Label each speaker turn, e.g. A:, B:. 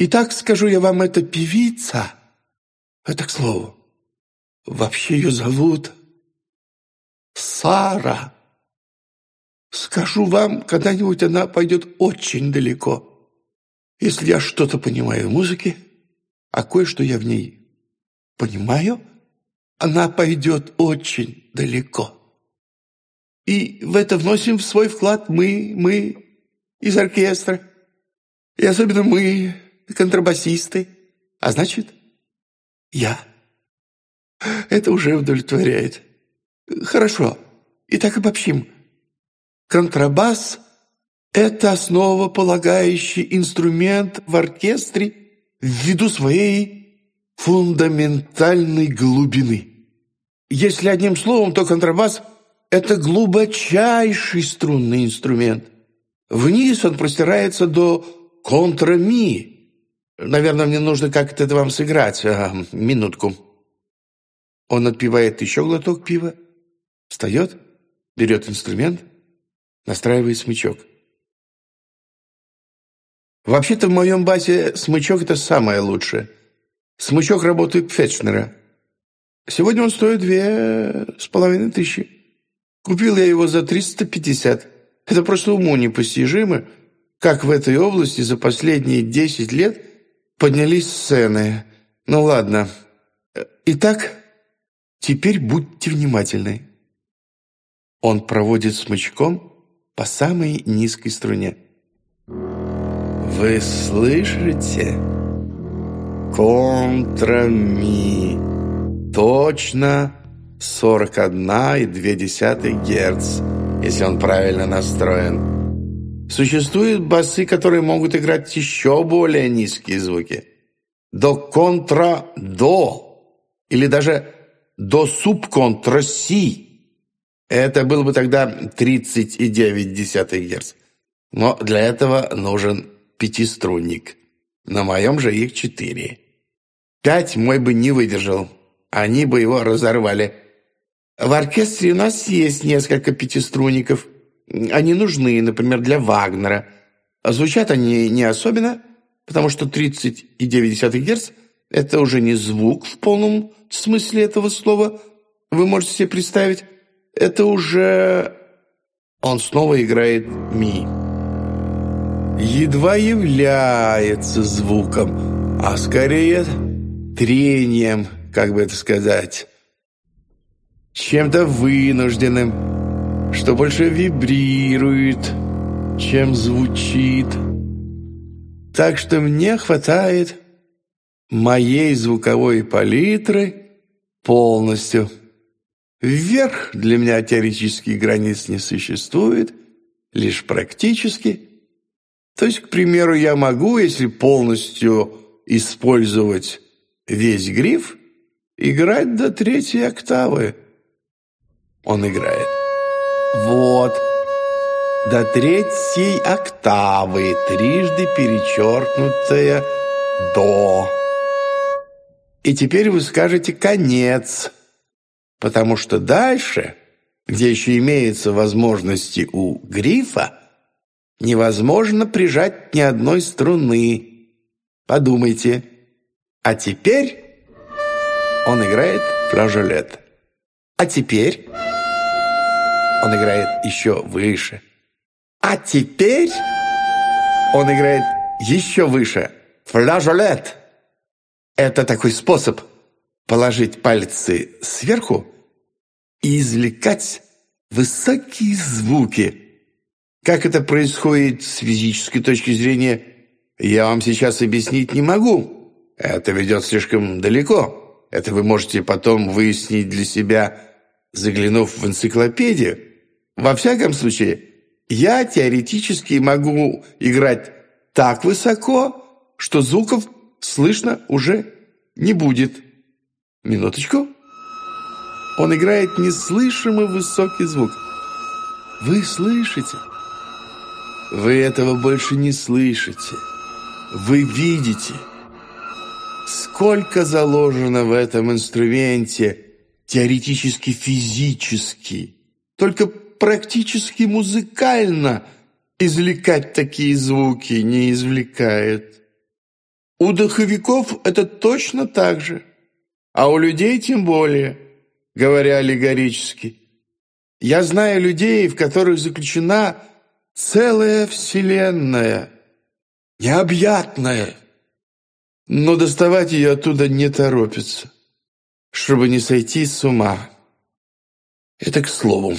A: И так, скажу я вам, эта певица, это к слову, вообще ее зовут Сара. Скажу вам, когда-нибудь она пойдет очень далеко, если я что-то понимаю в музыке, а кое-что я в ней понимаю, она пойдет очень далеко. И в это вносим в свой вклад мы, мы из оркестра, и особенно мы, контрабасисты. А значит, я. Это уже удовлетворяет. Хорошо, и итак обобщим. Контрабас – это основополагающий инструмент в оркестре ввиду своей фундаментальной глубины. Если одним словом, то контрабас – это глубочайший струнный инструмент. Вниз он простирается до контрами – Наверное, мне нужно как-то это вам сыграть. Ага, минутку. Он отпивает еще глоток пива, встает, берет инструмент, настраивает смычок. Вообще-то в моем базе смычок – это самое лучшее. Смычок работает Фетчнера. Сегодня он стоит две с половиной тысячи. Купил я его за 350. Это просто уму непостижимо, как в этой области за последние 10 лет – поднялись цены. Ну ладно. Э, итак, теперь будьте внимательны. Он проводит смычком по самой низкой струне. Вы слышите? Контрами. Точно 41,2 Гц, если он правильно настроен. Существуют басы, которые могут играть еще более низкие звуки. До контра до или даже до субконтра си. Это было бы тогда 39,9 герц. Но для этого нужен пятиструнник. На моем же их четыре. Пять мой бы не выдержал. Они бы его разорвали. В оркестре у нас есть несколько пятиструнников. Они нужны, например, для Вагнера. А звучат они не особенно, потому что 30,9 Гц – это уже не звук в полном смысле этого слова. Вы можете себе представить, это уже... Он снова играет ми. Едва является звуком, а скорее трением, как бы это сказать, чем-то вынужденным что больше вибрирует, чем звучит. Так что мне хватает моей звуковой палитры полностью. Вверх для меня теоретических границ не существует, лишь практически. То есть, к примеру, я могу, если полностью использовать весь гриф, играть до третьей октавы. Он играет. Вот. До третьей октавы трижды перечеркнутое «до». И теперь вы скажете «конец», потому что дальше, где еще имеются возможности у грифа, невозможно прижать ни одной струны. Подумайте. А теперь он играет флажолет. А теперь он играет еще выше. А теперь он играет еще выше. Флажолет. Это такой способ положить пальцы сверху и извлекать высокие звуки. Как это происходит с физической точки зрения, я вам сейчас объяснить не могу. Это ведет слишком далеко. Это вы можете потом выяснить для себя, заглянув в энциклопедию. Во всяком случае, я теоретически могу играть так высоко, что звуков слышно уже не будет. Минуточку. Он играет неслышимо высокий звук. Вы слышите? Вы этого больше не слышите. Вы видите. Сколько заложено в этом инструменте теоретически-физически. Только практически музыкально извлекать такие звуки не извлекает. У духовиков это точно так же, а у людей тем более, говоря аллегорически. Я знаю людей, в которых заключена целая вселенная, необъятная, но доставать ее оттуда не торопится, чтобы не сойти с ума. Это к слову.